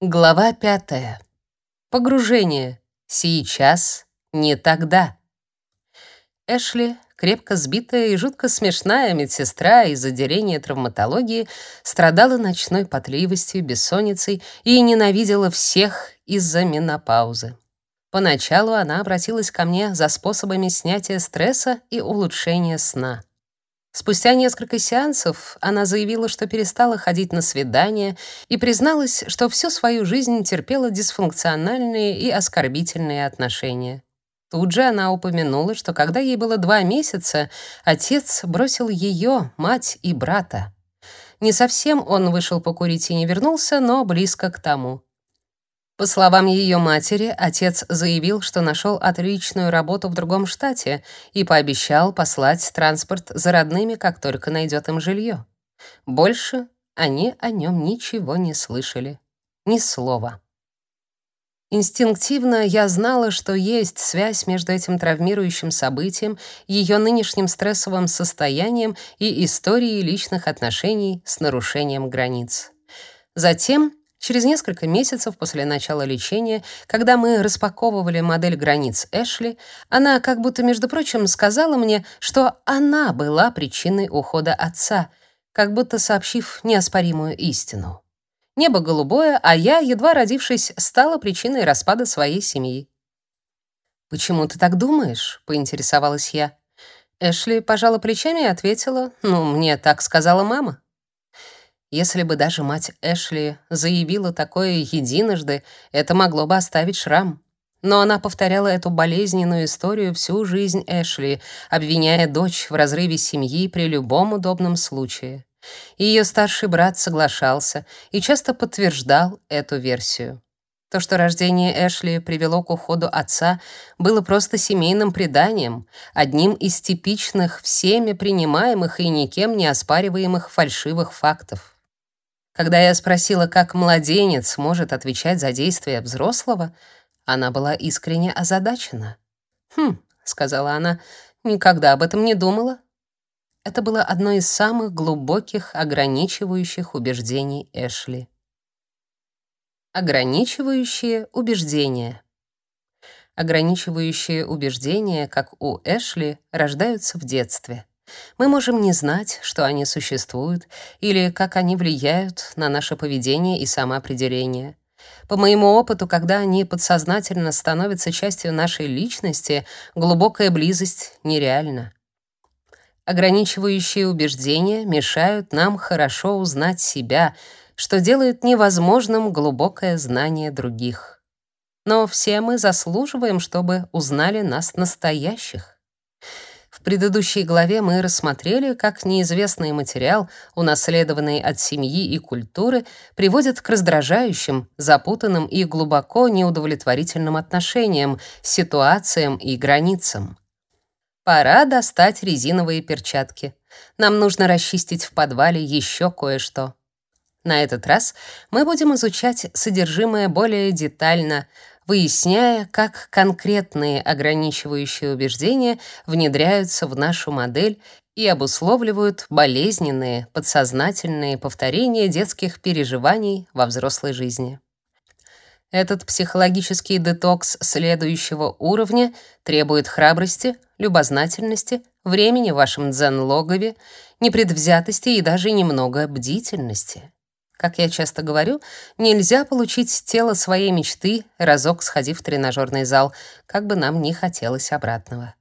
Глава пятая. Погружение. Сейчас, не тогда. Эшли, крепко сбитая и жутко смешная медсестра из отделения травматологии, страдала ночной потливостью, бессонницей и ненавидела всех из-за менопаузы. Поначалу она обратилась ко мне за способами снятия стресса и улучшения сна. Спустя несколько сеансов она заявила, что перестала ходить на свидания и призналась, что всю свою жизнь терпела дисфункциональные и оскорбительные отношения. Тут же она упомянула, что когда ей было два месяца, отец бросил ее, мать и брата. Не совсем он вышел покурить и не вернулся, но близко к тому. По словам ее матери, отец заявил, что нашел отличную работу в другом штате и пообещал послать транспорт за родными, как только найдет им жилье. Больше они о нем ничего не слышали. Ни слова. Инстинктивно я знала, что есть связь между этим травмирующим событием, ее нынешним стрессовым состоянием и историей личных отношений с нарушением границ. Затем Через несколько месяцев после начала лечения, когда мы распаковывали модель границ Эшли, она как будто, между прочим, сказала мне, что она была причиной ухода отца, как будто сообщив неоспоримую истину. Небо голубое, а я, едва родившись, стала причиной распада своей семьи. «Почему ты так думаешь?» — поинтересовалась я. Эшли пожала плечами и ответила, «Ну, мне так сказала мама». Если бы даже мать Эшли заявила такое единожды, это могло бы оставить шрам. Но она повторяла эту болезненную историю всю жизнь Эшли, обвиняя дочь в разрыве семьи при любом удобном случае. Ее старший брат соглашался и часто подтверждал эту версию. То, что рождение Эшли привело к уходу отца, было просто семейным преданием, одним из типичных всеми принимаемых и никем не оспариваемых фальшивых фактов. Когда я спросила, как младенец может отвечать за действия взрослого, она была искренне озадачена. «Хм», — сказала она, — «никогда об этом не думала». Это было одно из самых глубоких ограничивающих убеждений Эшли. Ограничивающие убеждения. Ограничивающие убеждения, как у Эшли, рождаются в детстве. Мы можем не знать, что они существуют или как они влияют на наше поведение и самоопределение. По моему опыту, когда они подсознательно становятся частью нашей личности, глубокая близость нереальна. Ограничивающие убеждения мешают нам хорошо узнать себя, что делает невозможным глубокое знание других. Но все мы заслуживаем, чтобы узнали нас настоящих. В предыдущей главе мы рассмотрели, как неизвестный материал, унаследованный от семьи и культуры, приводит к раздражающим, запутанным и глубоко неудовлетворительным отношениям, ситуациям и границам. Пора достать резиновые перчатки. Нам нужно расчистить в подвале еще кое-что. На этот раз мы будем изучать содержимое более детально, выясняя, как конкретные ограничивающие убеждения внедряются в нашу модель и обусловливают болезненные подсознательные повторения детских переживаний во взрослой жизни. Этот психологический детокс следующего уровня требует храбрости, любознательности, времени в вашем дзен-логове, непредвзятости и даже немного бдительности. Как я часто говорю, нельзя получить тело своей мечты, разок сходив в тренажерный зал, как бы нам ни хотелось обратного.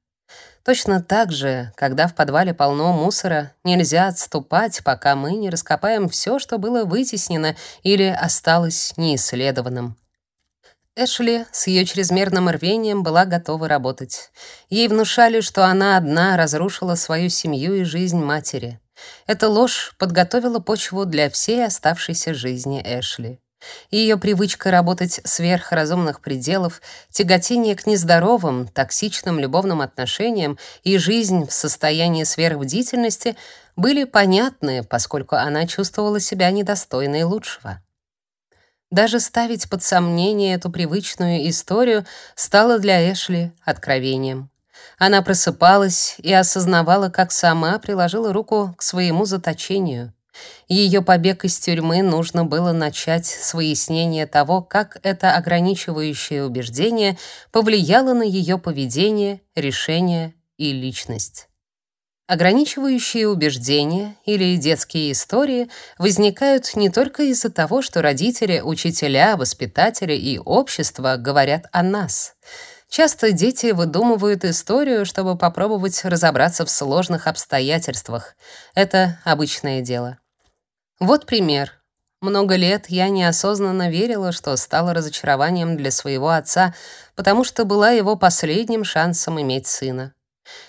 Точно так же, когда в подвале полно мусора, нельзя отступать, пока мы не раскопаем все, что было вытеснено или осталось неисследованным. Эшли с ее чрезмерным рвением была готова работать. Ей внушали, что она одна разрушила свою семью и жизнь матери. Эта ложь подготовила почву для всей оставшейся жизни Эшли. Ее привычка работать сверх разумных пределов, тяготение к нездоровым, токсичным любовным отношениям и жизнь в состоянии сверхбдительности были понятны, поскольку она чувствовала себя недостойной лучшего. Даже ставить под сомнение эту привычную историю стало для Эшли откровением. Она просыпалась и осознавала, как сама приложила руку к своему заточению. Ее побег из тюрьмы нужно было начать с выяснения того, как это ограничивающее убеждение повлияло на ее поведение, решения и личность. Ограничивающие убеждения или детские истории возникают не только из-за того, что родители, учителя, воспитатели и общество говорят о нас. Часто дети выдумывают историю, чтобы попробовать разобраться в сложных обстоятельствах. Это обычное дело. Вот пример. Много лет я неосознанно верила, что стала разочарованием для своего отца, потому что была его последним шансом иметь сына.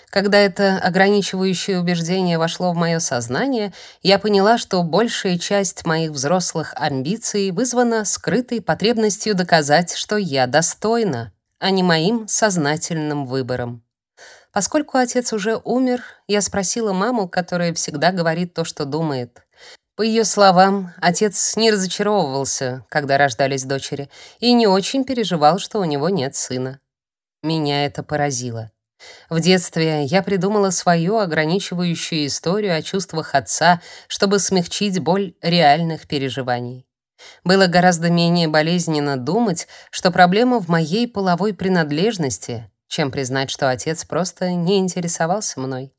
Когда это ограничивающее убеждение вошло в мое сознание, я поняла, что большая часть моих взрослых амбиций вызвана скрытой потребностью доказать, что я достойна, а не моим сознательным выбором. Поскольку отец уже умер, я спросила маму, которая всегда говорит то, что думает. По ее словам, отец не разочаровывался, когда рождались дочери, и не очень переживал, что у него нет сына. Меня это поразило. В детстве я придумала свою ограничивающую историю о чувствах отца, чтобы смягчить боль реальных переживаний. Было гораздо менее болезненно думать, что проблема в моей половой принадлежности, чем признать, что отец просто не интересовался мной.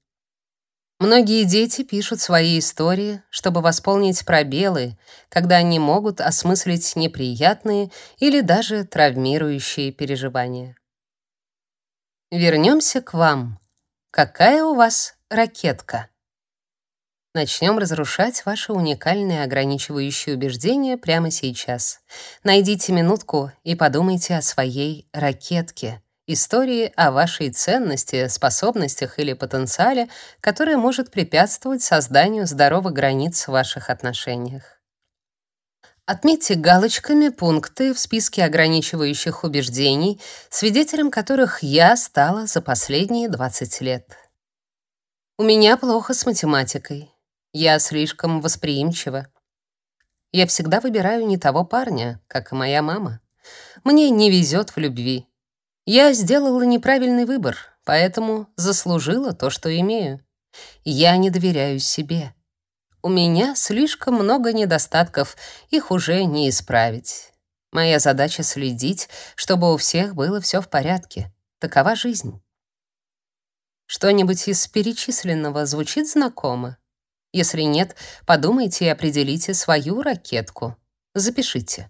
Многие дети пишут свои истории, чтобы восполнить пробелы, когда они могут осмыслить неприятные или даже травмирующие переживания. Вернемся к вам. Какая у вас ракетка? Начнем разрушать ваши уникальные ограничивающие убеждения прямо сейчас. Найдите минутку и подумайте о своей ракетке истории о вашей ценности, способностях или потенциале, которое может препятствовать созданию здоровых границ в ваших отношениях. Отметьте галочками пункты в списке ограничивающих убеждений, свидетелем которых я стала за последние 20 лет. У меня плохо с математикой. Я слишком восприимчива. Я всегда выбираю не того парня, как и моя мама. Мне не везет в любви. Я сделала неправильный выбор, поэтому заслужила то, что имею. Я не доверяю себе. У меня слишком много недостатков, их уже не исправить. Моя задача следить, чтобы у всех было все в порядке. Такова жизнь. Что-нибудь из перечисленного звучит знакомо? Если нет, подумайте и определите свою ракетку. Запишите.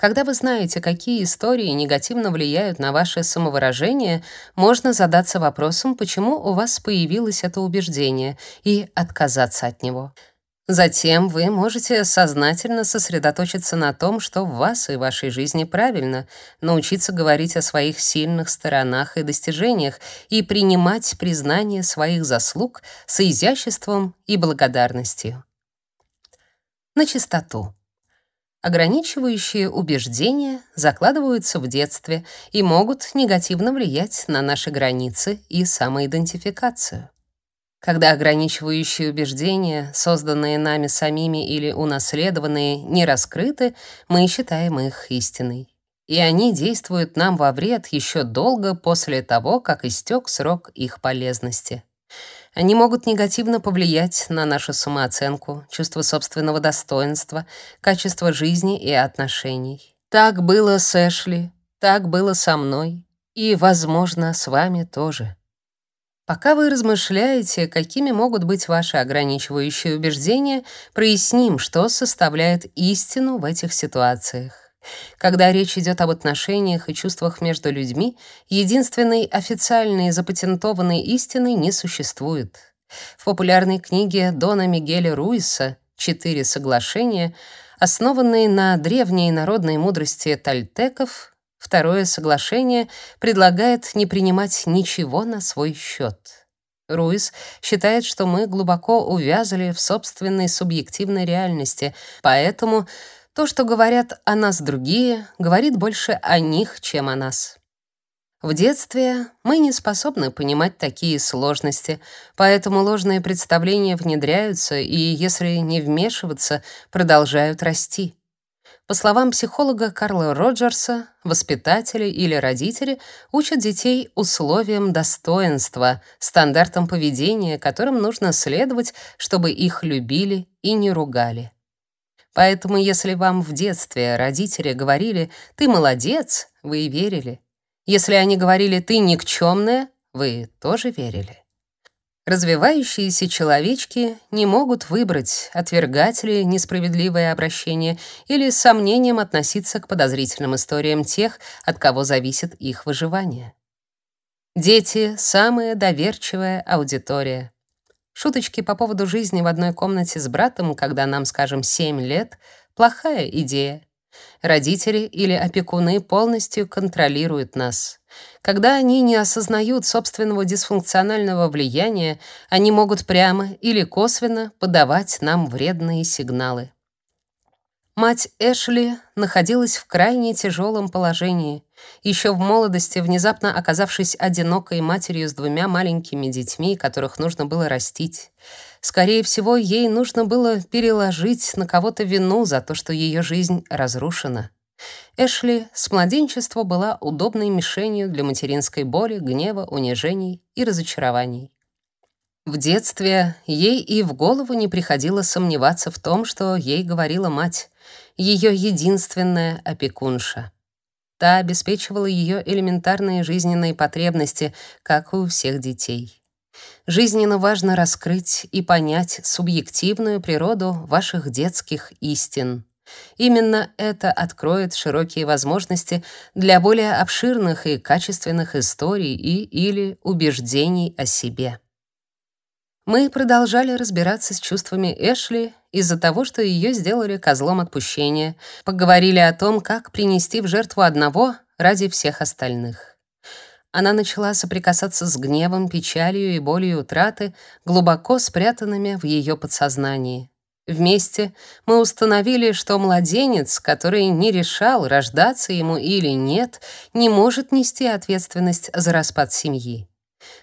Когда вы знаете, какие истории негативно влияют на ваше самовыражение, можно задаться вопросом, почему у вас появилось это убеждение, и отказаться от него. Затем вы можете сознательно сосредоточиться на том, что в вас и вашей жизни правильно, научиться говорить о своих сильных сторонах и достижениях и принимать признание своих заслуг с изяществом и благодарностью. На чистоту. Ограничивающие убеждения закладываются в детстве и могут негативно влиять на наши границы и самоидентификацию. Когда ограничивающие убеждения, созданные нами самими или унаследованные, не раскрыты, мы считаем их истиной. И они действуют нам во вред еще долго после того, как истек срок их полезности. Они могут негативно повлиять на нашу самооценку, чувство собственного достоинства, качество жизни и отношений. Так было с Эшли, так было со мной и, возможно, с вами тоже. Пока вы размышляете, какими могут быть ваши ограничивающие убеждения, проясним, что составляет истину в этих ситуациях. Когда речь идет об отношениях и чувствах между людьми, единственной официальной запатентованной истины не существует. В популярной книге Дона Мигеля Руиса «Четыре соглашения», основанные на древней народной мудрости тальтеков, второе соглашение предлагает не принимать ничего на свой счет. Руис считает, что мы глубоко увязли в собственной субъективной реальности, поэтому то, что говорят о нас другие, говорит больше о них, чем о нас. В детстве мы не способны понимать такие сложности, поэтому ложные представления внедряются и, если не вмешиваться, продолжают расти. По словам психолога Карла Роджерса, воспитатели или родители учат детей условиям достоинства, стандартам поведения, которым нужно следовать, чтобы их любили и не ругали. Поэтому если вам в детстве родители говорили «ты молодец», вы верили. Если они говорили «ты никчемная», вы тоже верили. Развивающиеся человечки не могут выбрать, отвергать ли несправедливое обращение или с сомнением относиться к подозрительным историям тех, от кого зависит их выживание. Дети — самая доверчивая аудитория. Шуточки по поводу жизни в одной комнате с братом, когда нам, скажем, 7 лет — плохая идея. Родители или опекуны полностью контролируют нас. Когда они не осознают собственного дисфункционального влияния, они могут прямо или косвенно подавать нам вредные сигналы. Мать Эшли находилась в крайне тяжелом положении. Еще в молодости, внезапно оказавшись одинокой матерью с двумя маленькими детьми, которых нужно было растить. Скорее всего, ей нужно было переложить на кого-то вину за то, что ее жизнь разрушена. Эшли с младенчества была удобной мишенью для материнской боли, гнева, унижений и разочарований. В детстве ей и в голову не приходило сомневаться в том, что ей говорила мать, ее единственная опекунша. Та обеспечивала ее элементарные жизненные потребности, как и у всех детей. Жизненно важно раскрыть и понять субъективную природу ваших детских истин. Именно это откроет широкие возможности для более обширных и качественных историй и или убеждений о себе. Мы продолжали разбираться с чувствами Эшли из-за того, что ее сделали козлом отпущения, поговорили о том, как принести в жертву одного ради всех остальных она начала соприкасаться с гневом, печалью и болью утраты, глубоко спрятанными в ее подсознании. Вместе мы установили, что младенец, который не решал, рождаться ему или нет, не может нести ответственность за распад семьи.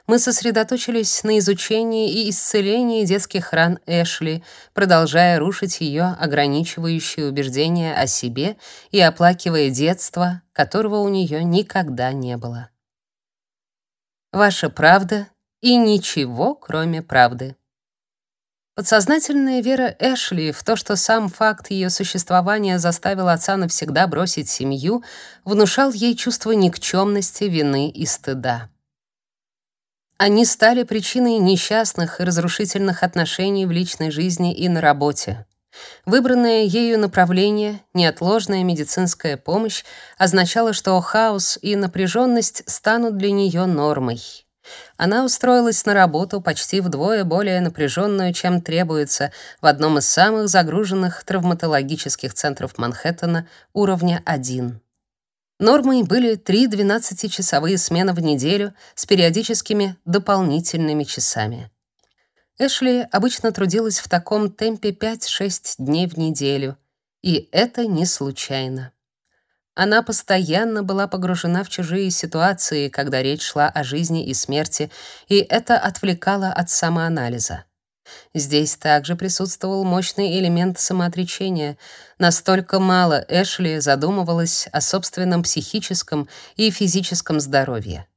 Мы сосредоточились на изучении и исцелении детских ран Эшли, продолжая рушить ее ограничивающие убеждения о себе и оплакивая детство, которого у нее никогда не было ваша правда и ничего, кроме правды. Подсознательная вера Эшли в то, что сам факт ее существования заставил отца навсегда бросить семью, внушал ей чувство никчемности, вины и стыда. Они стали причиной несчастных и разрушительных отношений в личной жизни и на работе. Выбранное ею направление, неотложная медицинская помощь, означало, что хаос и напряженность станут для нее нормой. Она устроилась на работу почти вдвое более напряженную, чем требуется, в одном из самых загруженных травматологических центров Манхэттена уровня 1. Нормой были три 12-часовые смены в неделю с периодическими дополнительными часами. Эшли обычно трудилась в таком темпе 5-6 дней в неделю, и это не случайно. Она постоянно была погружена в чужие ситуации, когда речь шла о жизни и смерти, и это отвлекало от самоанализа. Здесь также присутствовал мощный элемент самоотречения. Настолько мало Эшли задумывалась о собственном психическом и физическом здоровье.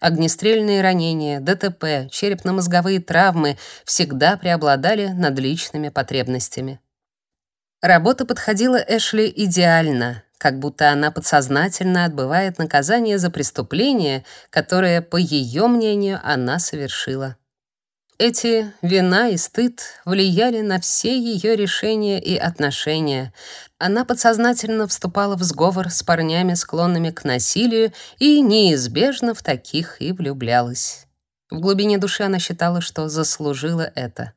Огнестрельные ранения, ДТП, черепно-мозговые травмы всегда преобладали над личными потребностями. Работа подходила Эшли идеально, как будто она подсознательно отбывает наказание за преступление, которое, по ее мнению, она совершила. Эти вина и стыд влияли на все ее решения и отношения. Она подсознательно вступала в сговор с парнями, склонными к насилию, и неизбежно в таких и влюблялась. В глубине души она считала, что заслужила это.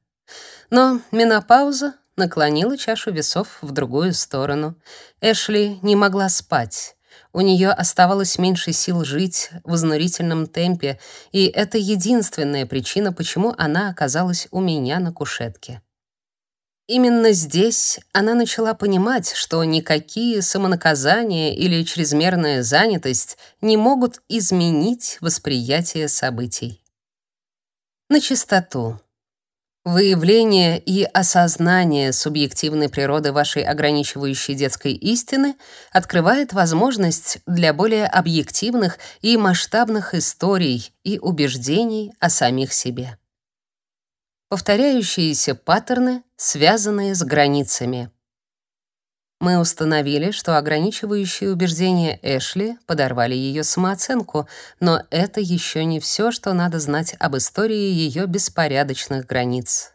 Но менопауза наклонила чашу весов в другую сторону. Эшли не могла спать. У нее оставалось меньше сил жить в изнурительном темпе, и это единственная причина, почему она оказалась у меня на кушетке. Именно здесь она начала понимать, что никакие самонаказания или чрезмерная занятость не могут изменить восприятие событий. На чистоту. Выявление и осознание субъективной природы вашей ограничивающей детской истины открывает возможность для более объективных и масштабных историй и убеждений о самих себе. Повторяющиеся паттерны, связанные с границами. Мы установили, что ограничивающие убеждения Эшли подорвали ее самооценку, но это еще не все, что надо знать об истории ее беспорядочных границ.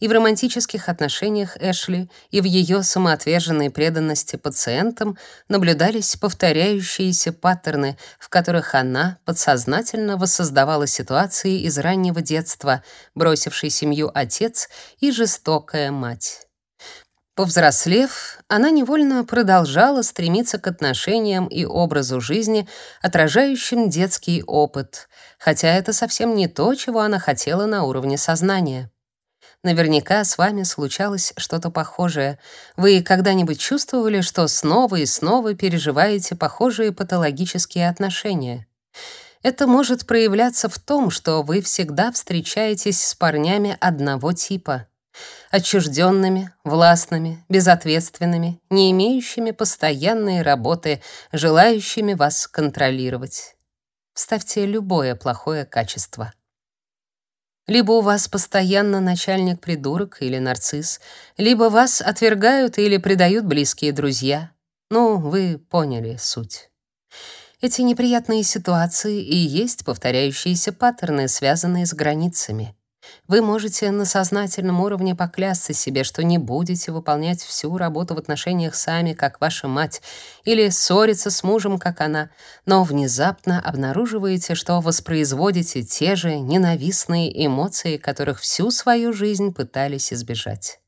И в романтических отношениях Эшли, и в ее самоотверженной преданности пациентам наблюдались повторяющиеся паттерны, в которых она подсознательно воссоздавала ситуации из раннего детства, бросивший семью отец и жестокая мать. Повзрослев, она невольно продолжала стремиться к отношениям и образу жизни, отражающим детский опыт, хотя это совсем не то, чего она хотела на уровне сознания. Наверняка с вами случалось что-то похожее. Вы когда-нибудь чувствовали, что снова и снова переживаете похожие патологические отношения? Это может проявляться в том, что вы всегда встречаетесь с парнями одного типа — отчужденными, властными, безответственными, не имеющими постоянной работы, желающими вас контролировать. Вставьте любое плохое качество. Либо у вас постоянно начальник-придурок или нарцисс, либо вас отвергают или предают близкие друзья. Ну, вы поняли суть. Эти неприятные ситуации и есть повторяющиеся паттерны, связанные с границами. Вы можете на сознательном уровне поклясться себе, что не будете выполнять всю работу в отношениях сами, как ваша мать, или ссориться с мужем, как она, но внезапно обнаруживаете, что воспроизводите те же ненавистные эмоции, которых всю свою жизнь пытались избежать.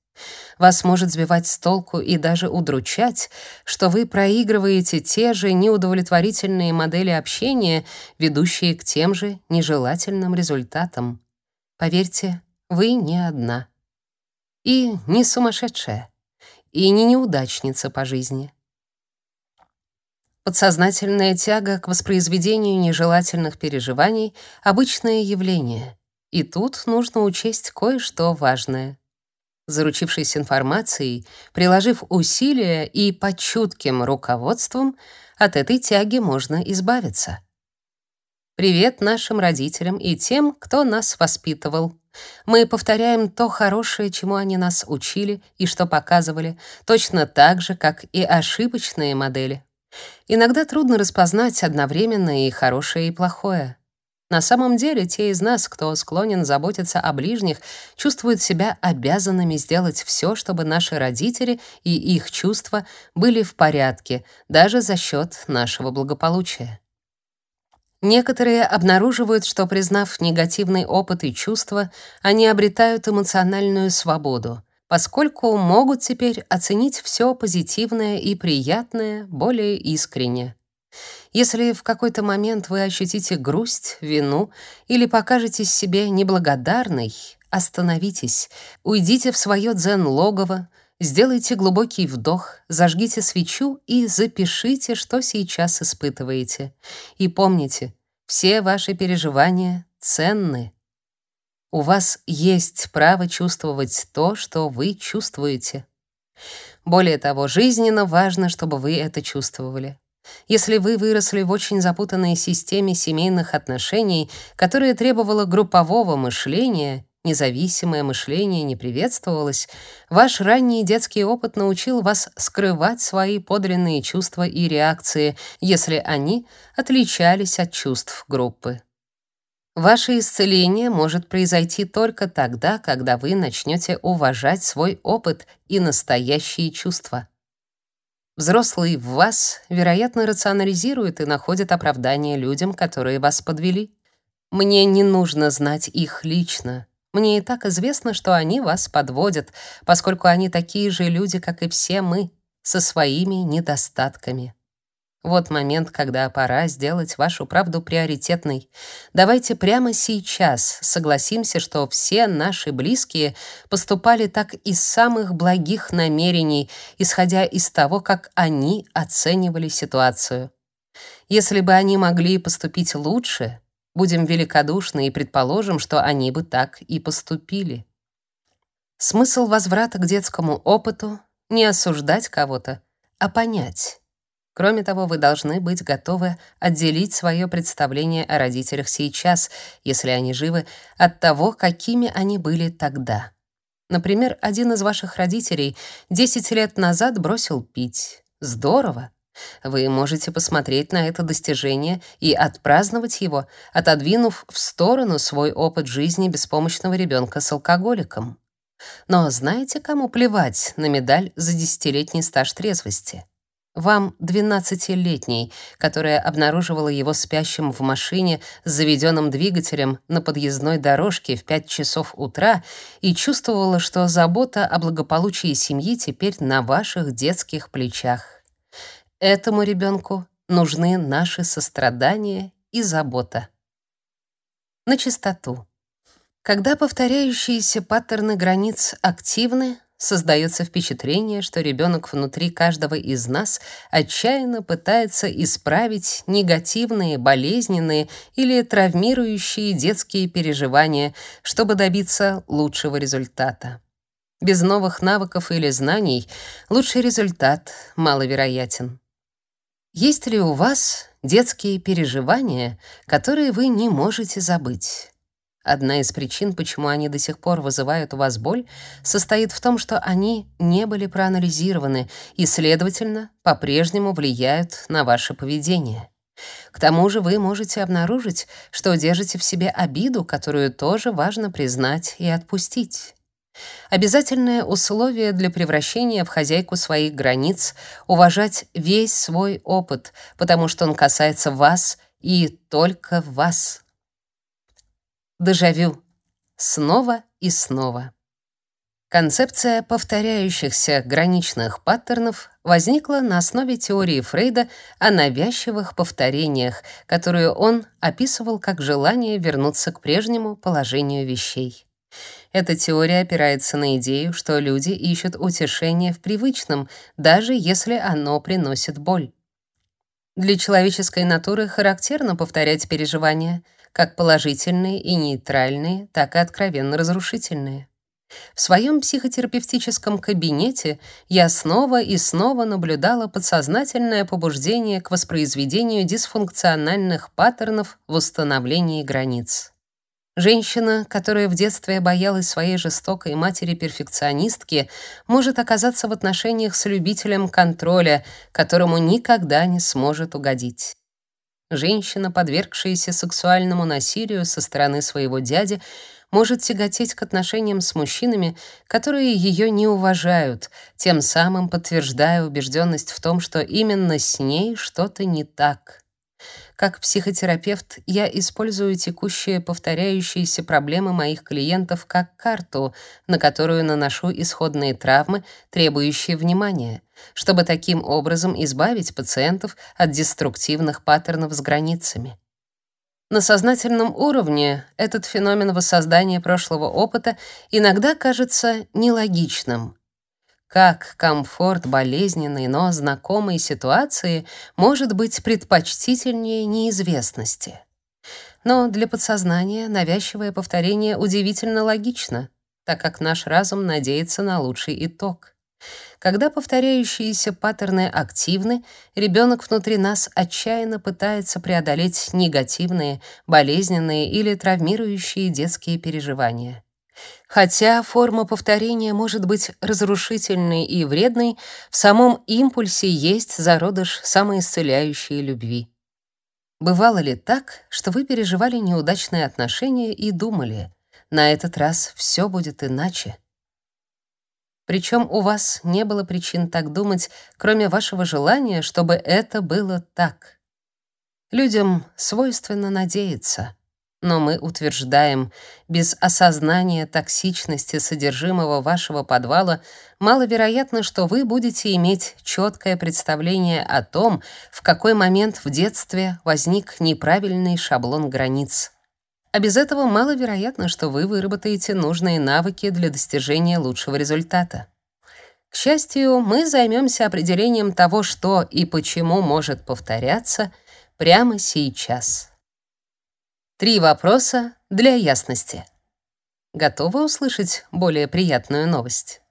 Вас может сбивать с толку и даже удручать, что вы проигрываете те же неудовлетворительные модели общения, ведущие к тем же нежелательным результатам. Поверьте, вы не одна. И не сумасшедшая, и не неудачница по жизни. Подсознательная тяга к воспроизведению нежелательных переживаний — обычное явление, и тут нужно учесть кое-что важное. Заручившись информацией, приложив усилия и под чутким руководством, от этой тяги можно избавиться — Привет нашим родителям и тем, кто нас воспитывал. Мы повторяем то хорошее, чему они нас учили и что показывали, точно так же, как и ошибочные модели. Иногда трудно распознать одновременно и хорошее, и плохое. На самом деле, те из нас, кто склонен заботиться о ближних, чувствуют себя обязанными сделать все, чтобы наши родители и их чувства были в порядке, даже за счет нашего благополучия. Некоторые обнаруживают, что признав негативный опыт и чувства, они обретают эмоциональную свободу, поскольку могут теперь оценить все позитивное и приятное более искренне. Если в какой-то момент вы ощутите грусть, вину или покажетесь себе неблагодарной, остановитесь, уйдите в свое дзен-логово, сделайте глубокий вдох, зажгите свечу и запишите, что сейчас испытываете. И помните, все ваши переживания ценны. У вас есть право чувствовать то, что вы чувствуете. Более того, жизненно важно, чтобы вы это чувствовали. Если вы выросли в очень запутанной системе семейных отношений, которая требовала группового мышления, независимое мышление не приветствовалось, ваш ранний детский опыт научил вас скрывать свои подлинные чувства и реакции, если они отличались от чувств группы. Ваше исцеление может произойти только тогда, когда вы начнете уважать свой опыт и настоящие чувства. Взрослый в вас, вероятно, рационализирует и находит оправдание людям, которые вас подвели. Мне не нужно знать их лично. Мне и так известно, что они вас подводят, поскольку они такие же люди, как и все мы, со своими недостатками. Вот момент, когда пора сделать вашу правду приоритетной. Давайте прямо сейчас согласимся, что все наши близкие поступали так из самых благих намерений, исходя из того, как они оценивали ситуацию. Если бы они могли поступить лучше, Будем великодушны и предположим, что они бы так и поступили. Смысл возврата к детскому опыту — не осуждать кого-то, а понять. Кроме того, вы должны быть готовы отделить свое представление о родителях сейчас, если они живы, от того, какими они были тогда. Например, один из ваших родителей 10 лет назад бросил пить. Здорово. Вы можете посмотреть на это достижение и отпраздновать его, отодвинув в сторону свой опыт жизни беспомощного ребенка с алкоголиком. Но знаете, кому плевать на медаль за десятилетний стаж трезвости? Вам, двенадцатилетней, которая обнаруживала его спящим в машине с заведенным двигателем на подъездной дорожке в 5 часов утра и чувствовала, что забота о благополучии семьи теперь на ваших детских плечах. Этому ребенку нужны наши сострадание и забота. На чистоту. Когда повторяющиеся паттерны границ активны, создается впечатление, что ребенок внутри каждого из нас отчаянно пытается исправить негативные, болезненные или травмирующие детские переживания, чтобы добиться лучшего результата. Без новых навыков или знаний лучший результат маловероятен. Есть ли у вас детские переживания, которые вы не можете забыть? Одна из причин, почему они до сих пор вызывают у вас боль, состоит в том, что они не были проанализированы и, следовательно, по-прежнему влияют на ваше поведение. К тому же вы можете обнаружить, что держите в себе обиду, которую тоже важно признать и отпустить. Обязательное условие для превращения в хозяйку своих границ — уважать весь свой опыт, потому что он касается вас и только вас. Дежавю. Снова и снова. Концепция повторяющихся граничных паттернов возникла на основе теории Фрейда о навязчивых повторениях, которую он описывал как желание вернуться к прежнему положению вещей. Эта теория опирается на идею, что люди ищут утешение в привычном, даже если оно приносит боль. Для человеческой натуры характерно повторять переживания — как положительные и нейтральные, так и откровенно разрушительные. В своем психотерапевтическом кабинете я снова и снова наблюдала подсознательное побуждение к воспроизведению дисфункциональных паттернов в установлении границ. Женщина, которая в детстве боялась своей жестокой матери-перфекционистки, может оказаться в отношениях с любителем контроля, которому никогда не сможет угодить. Женщина, подвергшаяся сексуальному насилию со стороны своего дяди, может тяготеть к отношениям с мужчинами, которые ее не уважают, тем самым подтверждая убежденность в том, что именно с ней что-то не так. Как психотерапевт я использую текущие повторяющиеся проблемы моих клиентов как карту, на которую наношу исходные травмы, требующие внимания, чтобы таким образом избавить пациентов от деструктивных паттернов с границами. На сознательном уровне этот феномен воссоздания прошлого опыта иногда кажется нелогичным, как комфорт болезненной, но знакомой ситуации может быть предпочтительнее неизвестности? Но для подсознания навязчивое повторение удивительно логично, так как наш разум надеется на лучший итог. Когда повторяющиеся паттерны активны, ребенок внутри нас отчаянно пытается преодолеть негативные, болезненные или травмирующие детские переживания. Хотя форма повторения может быть разрушительной и вредной, в самом импульсе есть зародыш самоисцеляющей любви. Бывало ли так, что вы переживали неудачные отношения и думали, на этот раз все будет иначе? Причем у вас не было причин так думать, кроме вашего желания, чтобы это было так. Людям свойственно надеяться. Но мы утверждаем, без осознания токсичности содержимого вашего подвала маловероятно, что вы будете иметь четкое представление о том, в какой момент в детстве возник неправильный шаблон границ. А без этого маловероятно, что вы выработаете нужные навыки для достижения лучшего результата. К счастью, мы займемся определением того, что и почему может повторяться прямо сейчас. Три вопроса для ясности. Готовы услышать более приятную новость?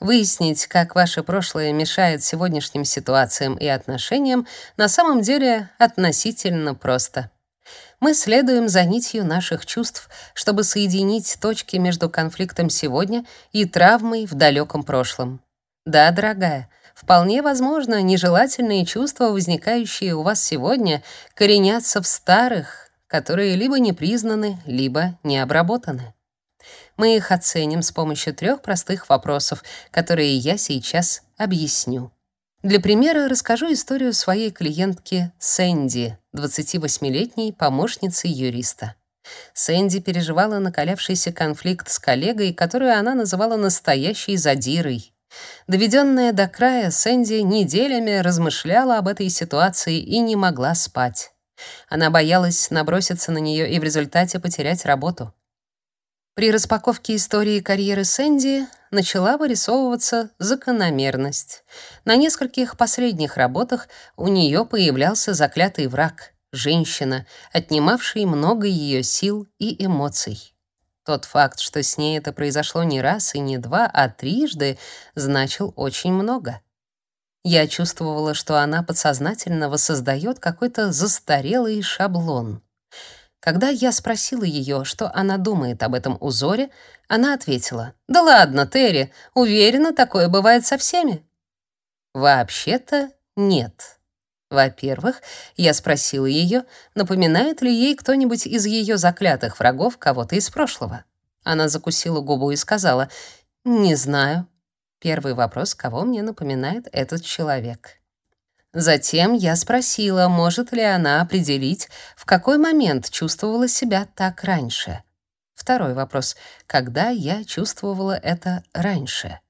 Выяснить, как ваше прошлое мешает сегодняшним ситуациям и отношениям, на самом деле относительно просто. Мы следуем за нитью наших чувств, чтобы соединить точки между конфликтом сегодня и травмой в далеком прошлом. Да, дорогая, вполне возможно, нежелательные чувства, возникающие у вас сегодня, коренятся в старых, которые либо не признаны, либо не обработаны. Мы их оценим с помощью трех простых вопросов, которые я сейчас объясню. Для примера расскажу историю своей клиентки Сэнди, 28-летней помощницы юриста. Сэнди переживала накалявшийся конфликт с коллегой, которую она называла настоящей задирой. Доведенная до края, Сэнди неделями размышляла об этой ситуации и не могла спать. Она боялась наброситься на нее и в результате потерять работу. При распаковке истории карьеры Сэнди начала вырисовываться закономерность. На нескольких последних работах у нее появлялся заклятый враг — женщина, отнимавший много ее сил и эмоций. Тот факт, что с ней это произошло не раз и не два, а трижды, значил очень много. Я чувствовала, что она подсознательно воссоздает какой-то застарелый шаблон — когда я спросила ее, что она думает об этом узоре, она ответила: "Да ладно, Терри, уверена, такое бывает со всеми". Вообще-то нет. Во-первых, я спросила ее, напоминает ли ей кто-нибудь из ее заклятых врагов кого-то из прошлого. Она закусила губу и сказала: "Не знаю". Первый вопрос, кого мне напоминает этот человек. Затем я спросила, может ли она определить, в какой момент чувствовала себя так раньше. Второй вопрос: когда я чувствовала это раньше?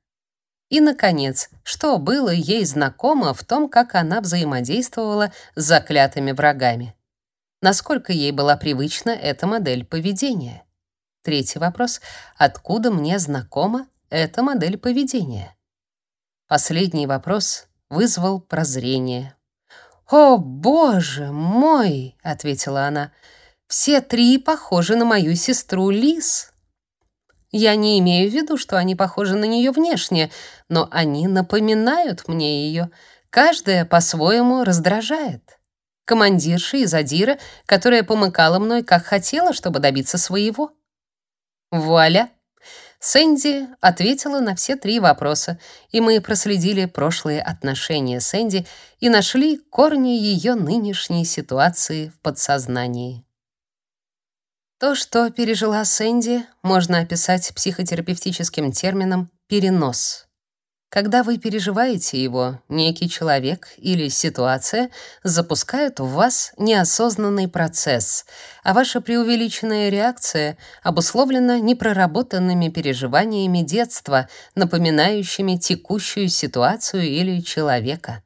И наконец, что было ей знакомо в том, как она взаимодействовала с заклятыми врагами? Насколько ей была привычна эта модель поведения? Третий вопрос: откуда мне знакома эта модель поведения? Последний вопрос вызвал прозрение. «О, боже мой!» — ответила она. «Все три похожи на мою сестру Лис». Я не имею в виду, что они похожи на нее внешне, но они напоминают мне ее. Каждая по-своему раздражает. Командирша из Адира, которая помыкала мной, как хотела, чтобы добиться своего. Вуаля! Сэнди ответила на все три вопроса, и мы проследили прошлые отношения Сэнди и нашли корни ее нынешней ситуации в подсознании. То, что пережила Сэнди, можно описать психотерапевтическим термином «перенос». Когда вы переживаете его, некий человек или ситуация запускают в вас неосознанный процесс, а ваша преувеличенная реакция обусловлена непроработанными переживаниями детства, напоминающими текущую ситуацию или человека.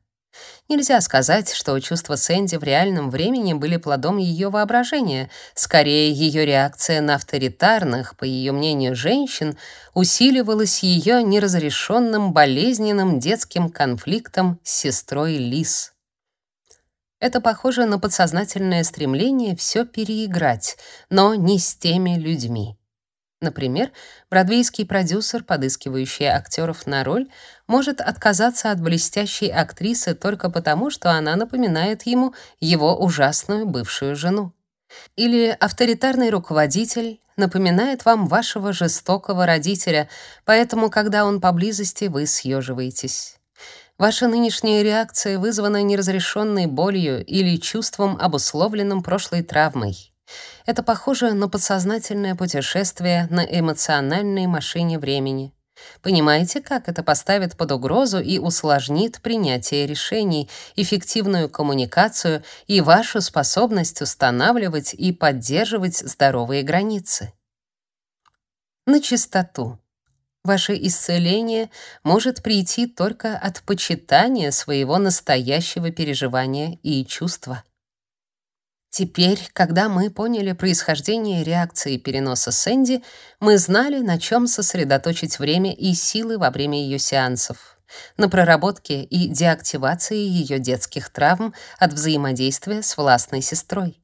Нельзя сказать, что чувства Сэнди в реальном времени были плодом ее воображения. Скорее, ее реакция на авторитарных, по ее мнению, женщин усиливалась ее неразрешенным болезненным детским конфликтом с сестрой Лис. Это похоже на подсознательное стремление все переиграть, но не с теми людьми. Например, бродвейский продюсер, подыскивающий актеров на роль, может отказаться от блестящей актрисы только потому, что она напоминает ему его ужасную бывшую жену. Или авторитарный руководитель напоминает вам вашего жестокого родителя, поэтому, когда он поблизости, вы съеживаетесь. Ваша нынешняя реакция вызвана неразрешенной болью или чувством, обусловленным прошлой травмой. Это похоже на подсознательное путешествие на эмоциональной машине времени. Понимаете, как это поставит под угрозу и усложнит принятие решений, эффективную коммуникацию и вашу способность устанавливать и поддерживать здоровые границы? На чистоту. Ваше исцеление может прийти только от почитания своего настоящего переживания и чувства. Теперь, когда мы поняли происхождение реакции переноса Сэнди, мы знали, на чем сосредоточить время и силы во время ее сеансов. На проработке и деактивации ее детских травм от взаимодействия с властной сестрой.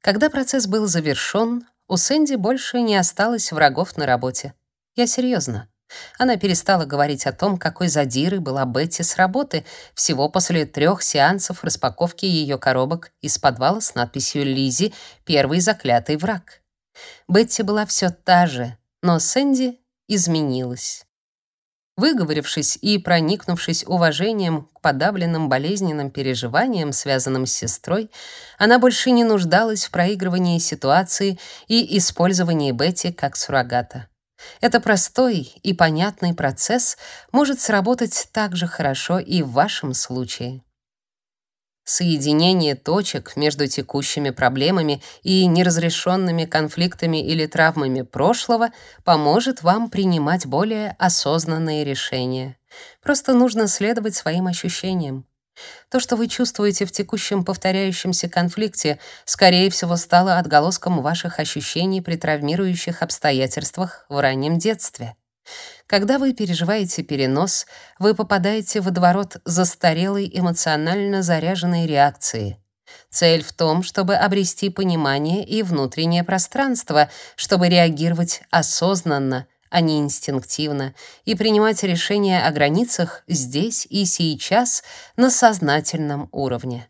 Когда процесс был завершен, У Сэнди больше не осталось врагов на работе. Я серьезно. Она перестала говорить о том, какой задирой была Бетти с работы всего после трех сеансов распаковки ее коробок из подвала с надписью «Лизи. Первый заклятый враг». Бетти была все та же, но Сэнди изменилась. Выговорившись и проникнувшись уважением к подавленным болезненным переживаниям, связанным с сестрой, она больше не нуждалась в проигрывании ситуации и использовании Бетти как суррогата. Это простой и понятный процесс может сработать так же хорошо и в вашем случае. Соединение точек между текущими проблемами и неразрешенными конфликтами или травмами прошлого поможет вам принимать более осознанные решения. Просто нужно следовать своим ощущениям. То, что вы чувствуете в текущем повторяющемся конфликте, скорее всего, стало отголоском ваших ощущений при травмирующих обстоятельствах в раннем детстве. Когда вы переживаете перенос, вы попадаете в водоворот застарелой эмоционально заряженной реакции. Цель в том, чтобы обрести понимание и внутреннее пространство, чтобы реагировать осознанно, а не инстинктивно, и принимать решения о границах здесь и сейчас на сознательном уровне.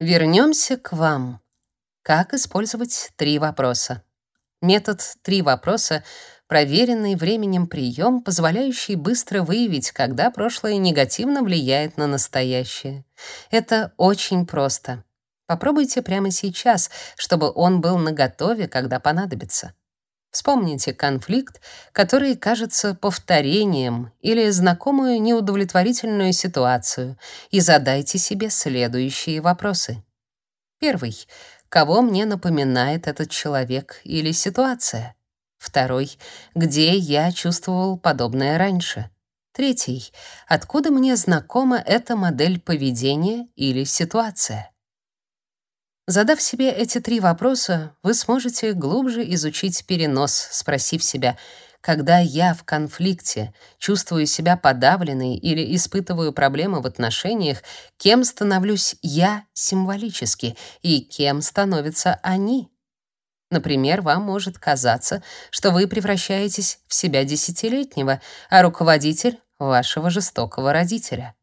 Вернемся к вам. Как использовать три вопроса? Метод «три вопроса» — проверенный временем прием, позволяющий быстро выявить, когда прошлое негативно влияет на настоящее. Это очень просто. Попробуйте прямо сейчас, чтобы он был наготове, когда понадобится. Вспомните конфликт, который кажется повторением или знакомую неудовлетворительную ситуацию, и задайте себе следующие вопросы. Первый. Кого мне напоминает этот человек или ситуация? Второй. Где я чувствовал подобное раньше? Третий. Откуда мне знакома эта модель поведения или ситуация? Задав себе эти три вопроса, вы сможете глубже изучить перенос, спросив себя, когда я в конфликте, чувствую себя подавленной или испытываю проблемы в отношениях, кем становлюсь я символически и кем становятся они? Например, вам может казаться, что вы превращаетесь в себя десятилетнего, а руководитель — вашего жестокого родителя.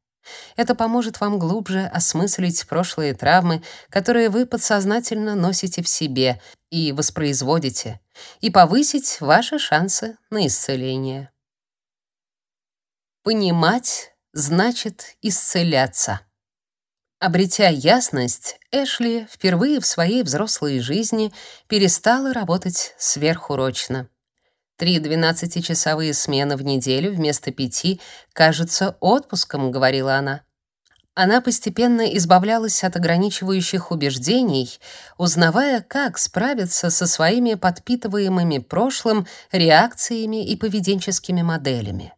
Это поможет вам глубже осмыслить прошлые травмы, которые вы подсознательно носите в себе и воспроизводите, и повысить ваши шансы на исцеление. Понимать значит исцеляться. Обретя ясность, Эшли впервые в своей взрослой жизни перестала работать сверхурочно. Три двенадцатичасовые смены в неделю вместо пяти кажется отпуском, говорила она. Она постепенно избавлялась от ограничивающих убеждений, узнавая, как справиться со своими подпитываемыми прошлым реакциями и поведенческими моделями.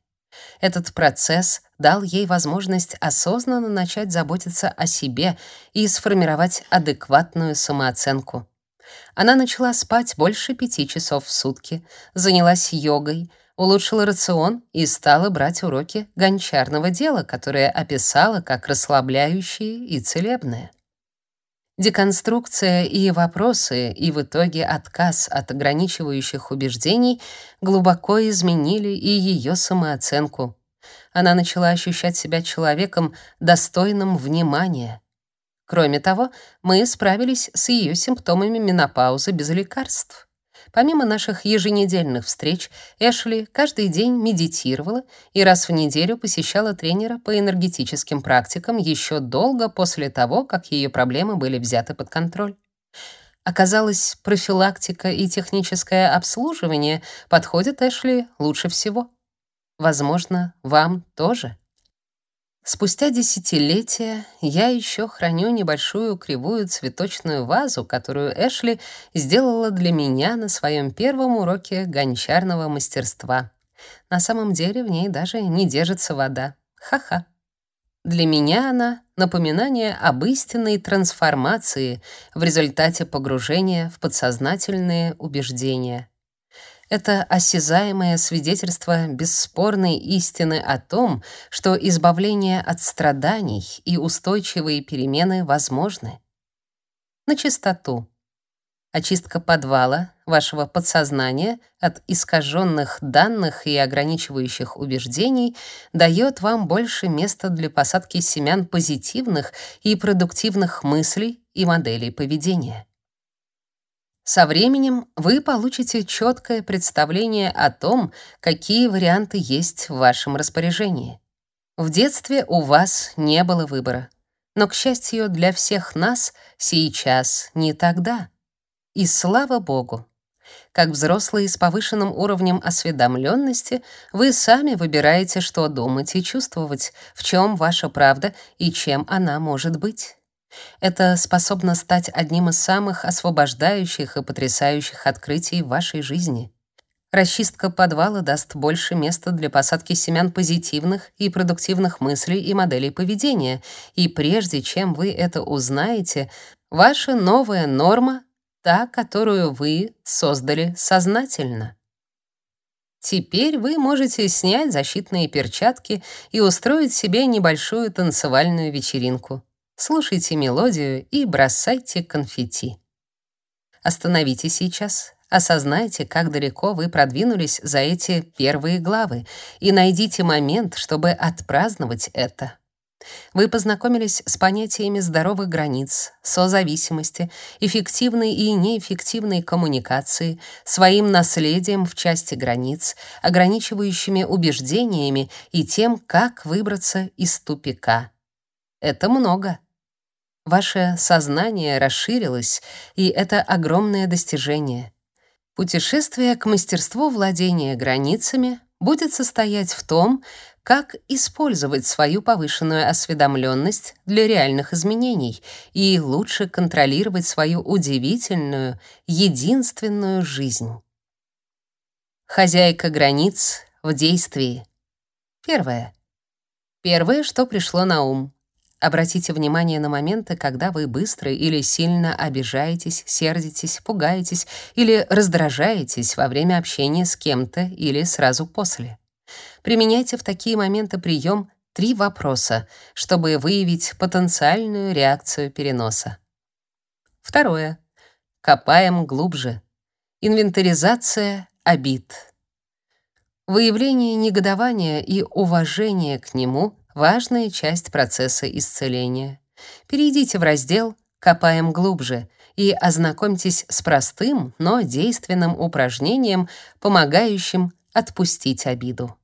Этот процесс дал ей возможность осознанно начать заботиться о себе и сформировать адекватную самооценку. Она начала спать больше пяти часов в сутки, занялась йогой, улучшила рацион и стала брать уроки гончарного дела, которое описала как расслабляющие и целебное. Деконструкция и вопросы, и в итоге отказ от ограничивающих убеждений глубоко изменили и ее самооценку. Она начала ощущать себя человеком, достойным внимания, Кроме того, мы справились с ее симптомами менопаузы без лекарств. Помимо наших еженедельных встреч, Эшли каждый день медитировала и раз в неделю посещала тренера по энергетическим практикам еще долго после того, как ее проблемы были взяты под контроль. Оказалось, профилактика и техническое обслуживание подходят Эшли лучше всего. Возможно, вам тоже. Спустя десятилетия я еще храню небольшую кривую цветочную вазу, которую Эшли сделала для меня на своем первом уроке гончарного мастерства. На самом деле в ней даже не держится вода. Ха-ха. Для меня она — напоминание об истинной трансформации в результате погружения в подсознательные убеждения. Это осязаемое свидетельство бесспорной истины о том, что избавление от страданий и устойчивые перемены возможны. На чистоту. Очистка подвала вашего подсознания от искаженных данных и ограничивающих убеждений дает вам больше места для посадки семян позитивных и продуктивных мыслей и моделей поведения. Со временем вы получите четкое представление о том, какие варианты есть в вашем распоряжении. В детстве у вас не было выбора. Но, к счастью для всех нас, сейчас не тогда. И слава богу! Как взрослые с повышенным уровнем осведомленности, вы сами выбираете, что думать и чувствовать, в чем ваша правда и чем она может быть. Это способно стать одним из самых освобождающих и потрясающих открытий в вашей жизни. Расчистка подвала даст больше места для посадки семян позитивных и продуктивных мыслей и моделей поведения, и прежде чем вы это узнаете, ваша новая норма та, которую вы создали сознательно. Теперь вы можете снять защитные перчатки и устроить себе небольшую танцевальную вечеринку. Слушайте мелодию и бросайте конфетти. Остановитесь сейчас, осознайте, как далеко вы продвинулись за эти первые главы, и найдите момент, чтобы отпраздновать это. Вы познакомились с понятиями здоровых границ, созависимости, эффективной и неэффективной коммуникации, своим наследием в части границ, ограничивающими убеждениями и тем, как выбраться из тупика. Это много. Ваше сознание расширилось, и это огромное достижение. Путешествие к мастерству владения границами будет состоять в том, как использовать свою повышенную осведомленность для реальных изменений и лучше контролировать свою удивительную, единственную жизнь. Хозяйка границ в действии. Первое. Первое, что пришло на ум. Обратите внимание на моменты, когда вы быстро или сильно обижаетесь, сердитесь, пугаетесь или раздражаетесь во время общения с кем-то или сразу после. Применяйте в такие моменты прием «три вопроса», чтобы выявить потенциальную реакцию переноса. Второе. Копаем глубже. Инвентаризация обид. Выявление негодования и уважение к нему — важная часть процесса исцеления. Перейдите в раздел «Копаем глубже» и ознакомьтесь с простым, но действенным упражнением, помогающим отпустить обиду.